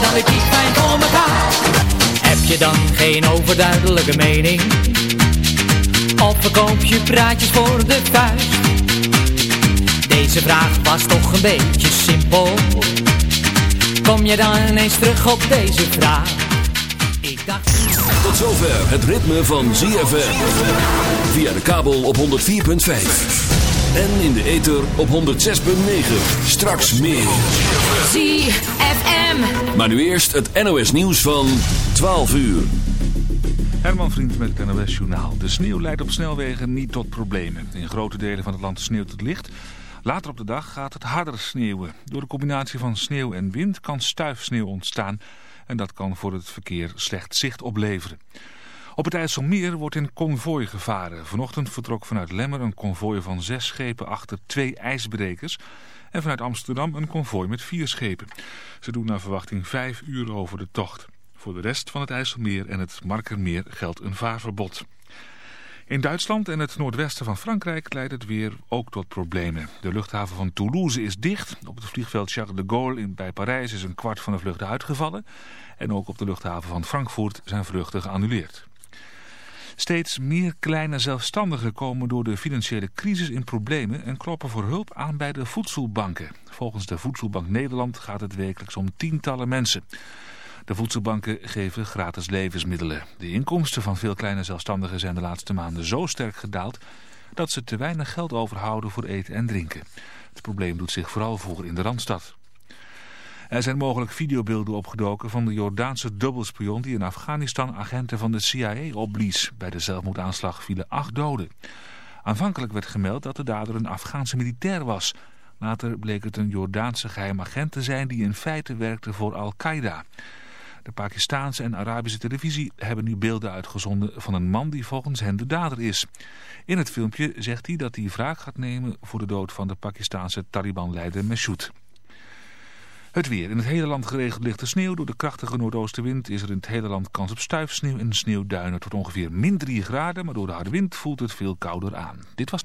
dan weer fijn voor elkaar? Heb je dan geen overduidelijke mening? Of verkoop je praatjes voor de vuist? Deze vraag was toch een beetje simpel. Kom je dan ineens terug op deze vraag? Ik dacht... Tot zover het ritme van ZFM. Via de kabel op 104.5. En in de ether op 106.9. Straks meer. ZFM. Maar nu eerst het NOS nieuws van 12 uur. Herman Vriend met het NOS Journaal. De sneeuw leidt op snelwegen niet tot problemen. In grote delen van het land sneeuwt het licht. Later op de dag gaat het harder sneeuwen. Door de combinatie van sneeuw en wind kan stuifsneeuw ontstaan. En dat kan voor het verkeer slecht zicht opleveren. Op het IJsselmeer wordt in konvooi gevaren. Vanochtend vertrok vanuit Lemmer een konvooi van zes schepen achter twee ijsbrekers. En vanuit Amsterdam een konvooi met vier schepen. Ze doen naar verwachting vijf uur over de tocht. Voor de rest van het IJsselmeer en het Markermeer geldt een vaarverbod. In Duitsland en het noordwesten van Frankrijk leidt het weer ook tot problemen. De luchthaven van Toulouse is dicht. Op het vliegveld Charles de Gaulle bij Parijs is een kwart van de vluchten uitgevallen. En ook op de luchthaven van Frankfurt zijn vluchten geannuleerd. Steeds meer kleine zelfstandigen komen door de financiële crisis in problemen en kloppen voor hulp aan bij de voedselbanken. Volgens de Voedselbank Nederland gaat het wekelijks om tientallen mensen. De voedselbanken geven gratis levensmiddelen. De inkomsten van veel kleine zelfstandigen zijn de laatste maanden zo sterk gedaald dat ze te weinig geld overhouden voor eten en drinken. Het probleem doet zich vooral voor in de Randstad. Er zijn mogelijk videobeelden opgedoken van de Jordaanse dubbelspion die in Afghanistan agenten van de CIA opblies. Bij de zelfmoordaanslag vielen acht doden. Aanvankelijk werd gemeld dat de dader een Afghaanse militair was. Later bleek het een Jordaanse geheim agent te zijn die in feite werkte voor Al-Qaeda. De Pakistaanse en Arabische televisie hebben nu beelden uitgezonden van een man die volgens hen de dader is. In het filmpje zegt hij dat hij wraak gaat nemen voor de dood van de Pakistaanse Taliban-leider Mashoud. Het weer. In het hele land geregeld lichte sneeuw. Door de krachtige noordoostenwind is er in het hele land kans op stuifsneeuw en sneeuwduinen tot ongeveer min 3 graden. Maar door de harde wind voelt het veel kouder aan. Dit was...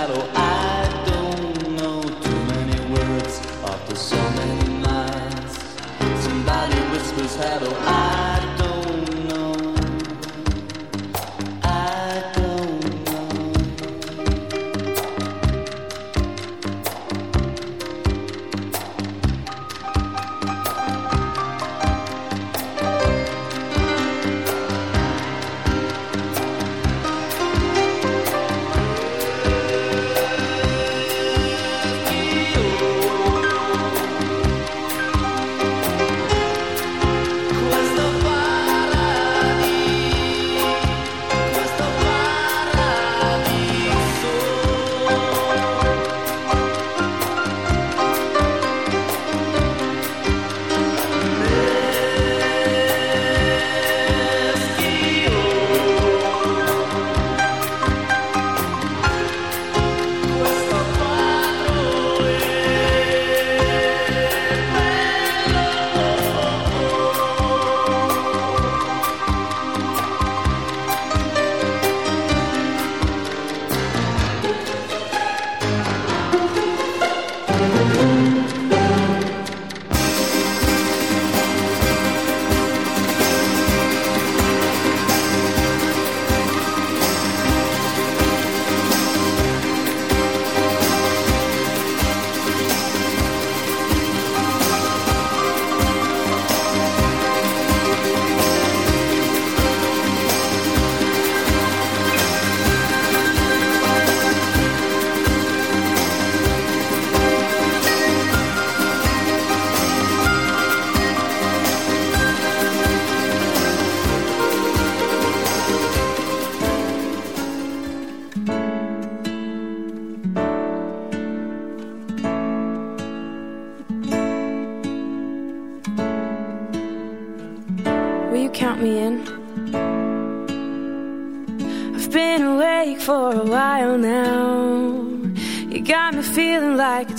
shadow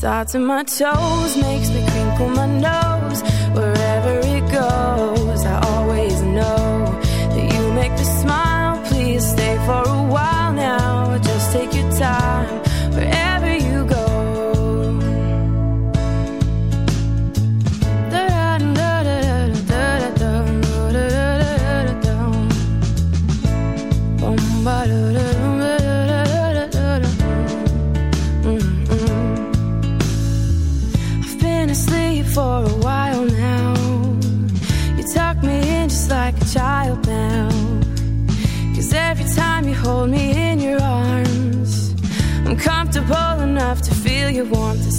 starts in my toes, makes me crinkle my nose.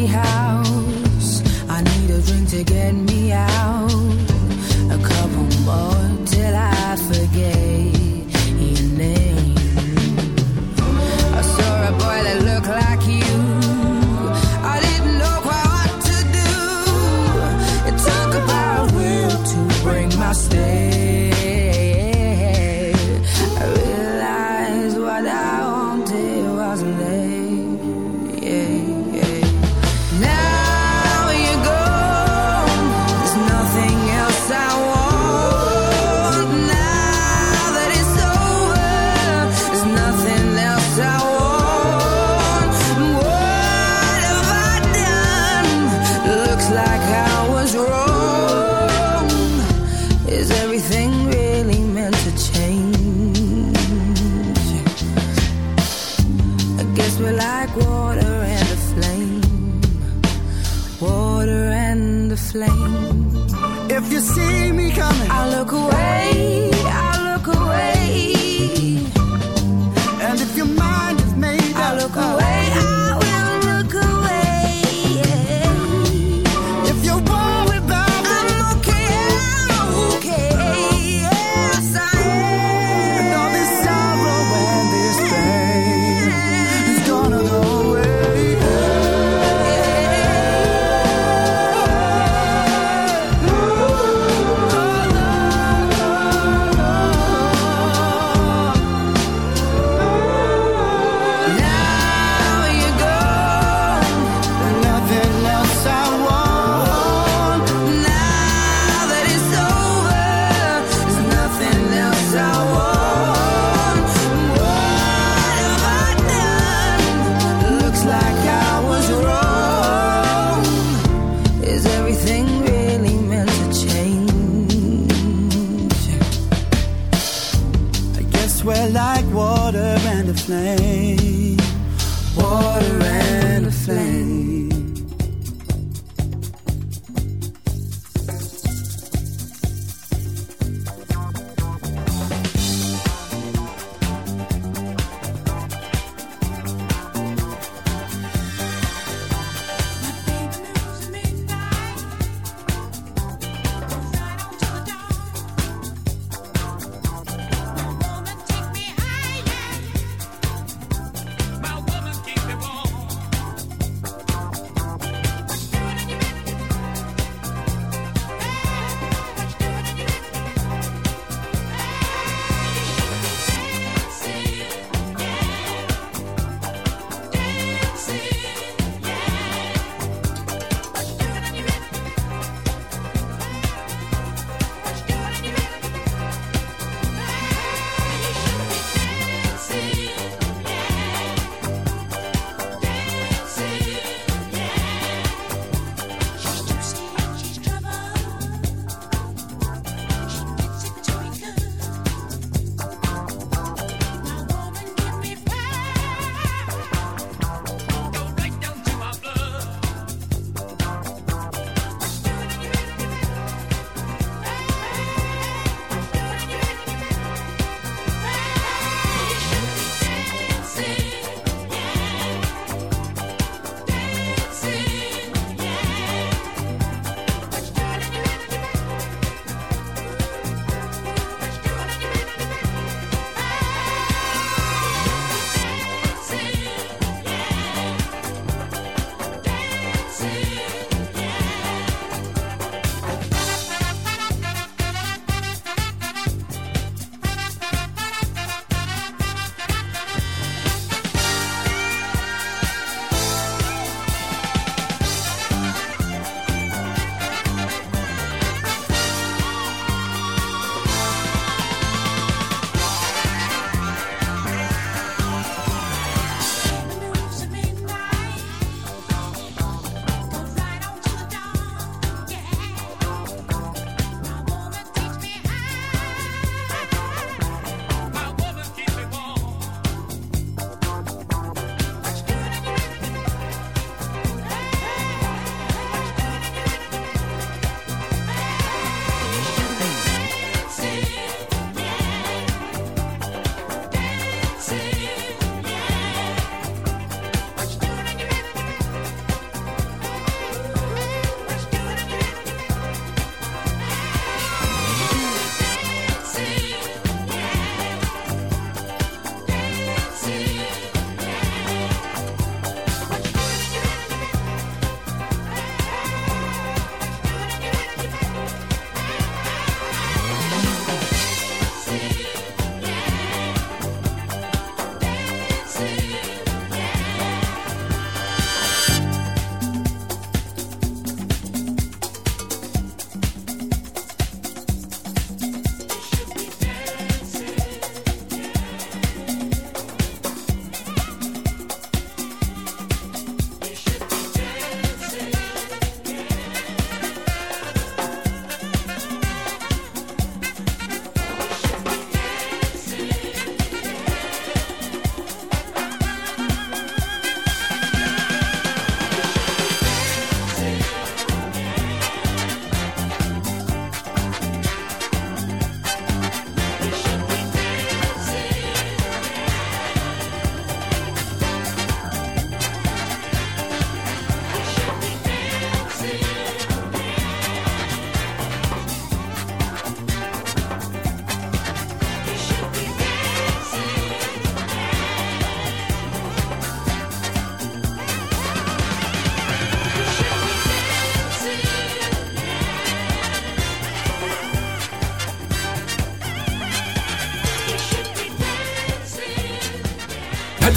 We how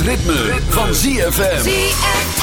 ritme, van ZFM.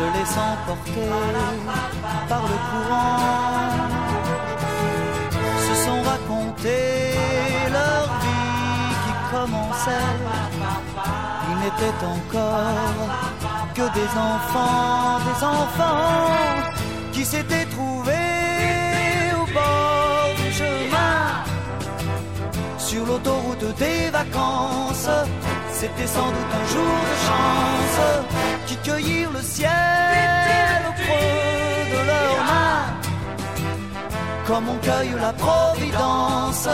se laissant porter par le courant, se sont racontés leur vie qui commençait. Ils n'étaient encore que des enfants, des enfants qui s'étaient trouvés au bord du chemin, sur l'autoroute des vacances. C'était sans doute un jour de chance qui cueillirent le ciel au creux de leurs mains. Comme on cueille la providence,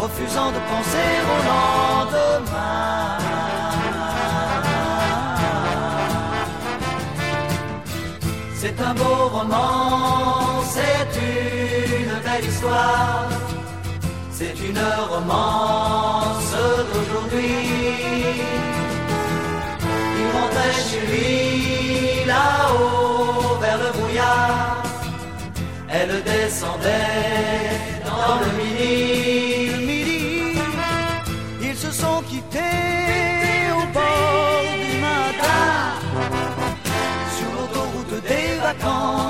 refusant de penser au lendemain. C'est un beau roman, c'est une belle histoire. C'est une romance d'aujourd'hui. Il rentrait chez lui là-haut vers le brouillard. Elle descendait dans le midi. Le midi, ils se sont quittés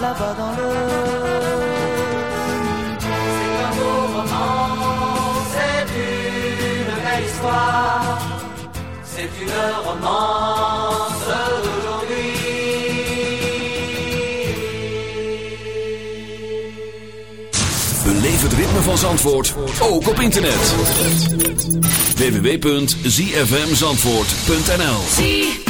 là-bas dans le C'est un beau roman, c'est une belle histoire, c'est une romance d'aujourd'hui. Beleef het ritme van Zandvoort, ook op internet. www.zfmzandvoort.nl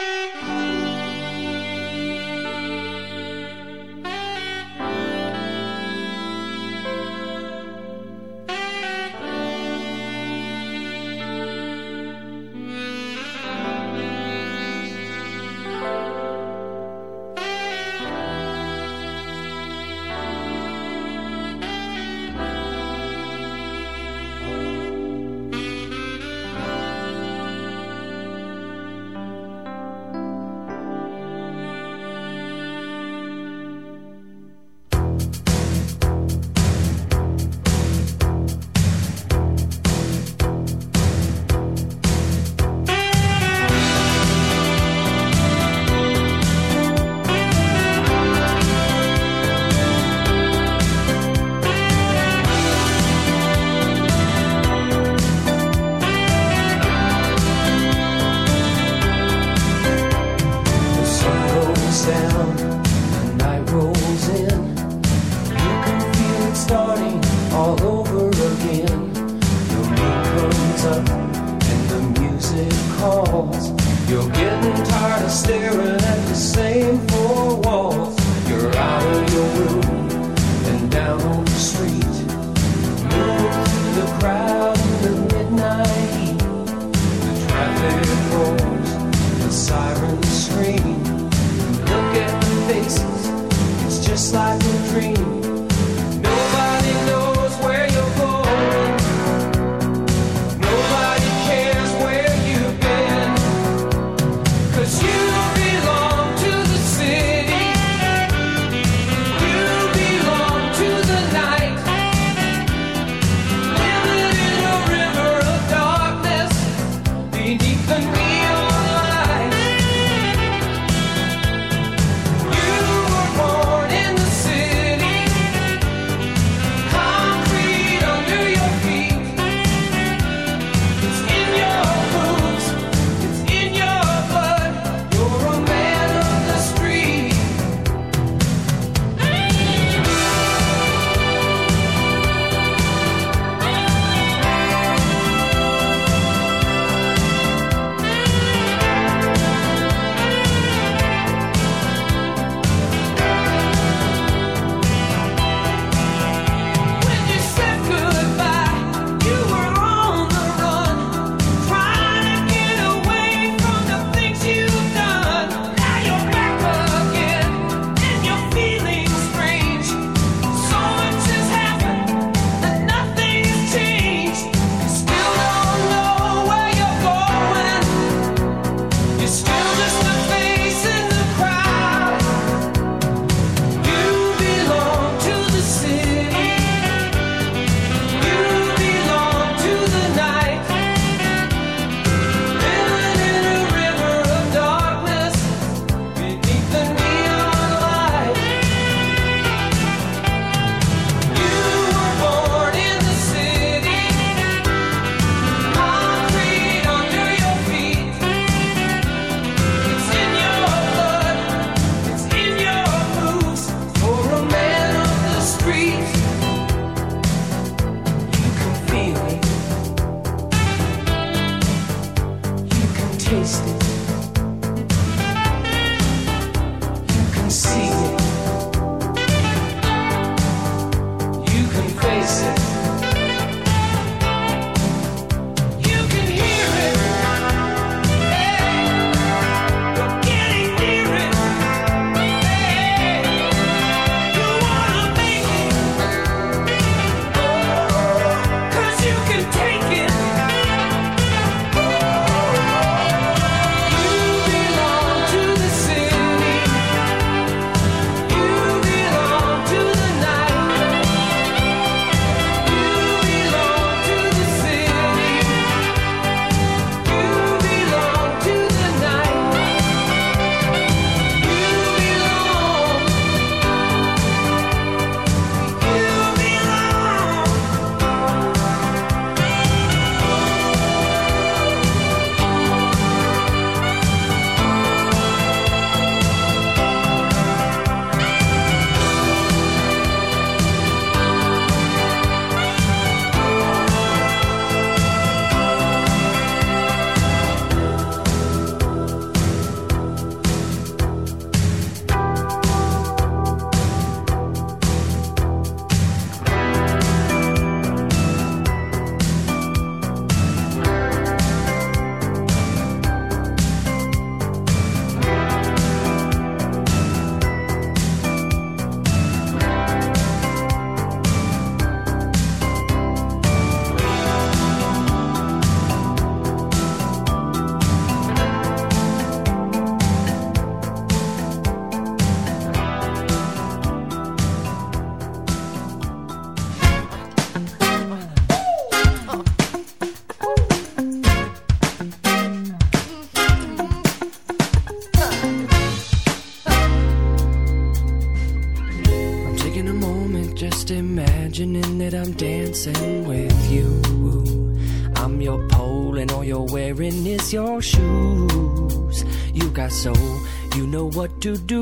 You're getting tired of staring at the same four walls. You're out of your room and down on the street. Move the crowd.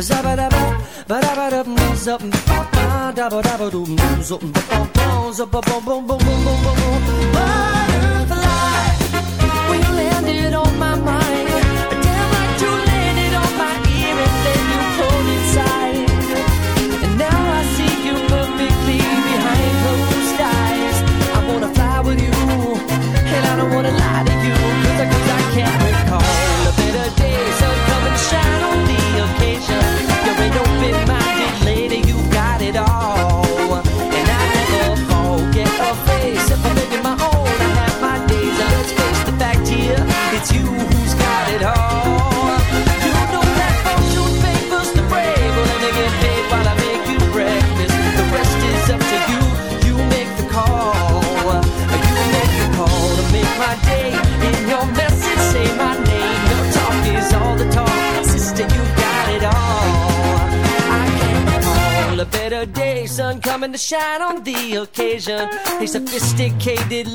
Zabba. Butterfly, when you landed on precision. They sophisticated.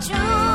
就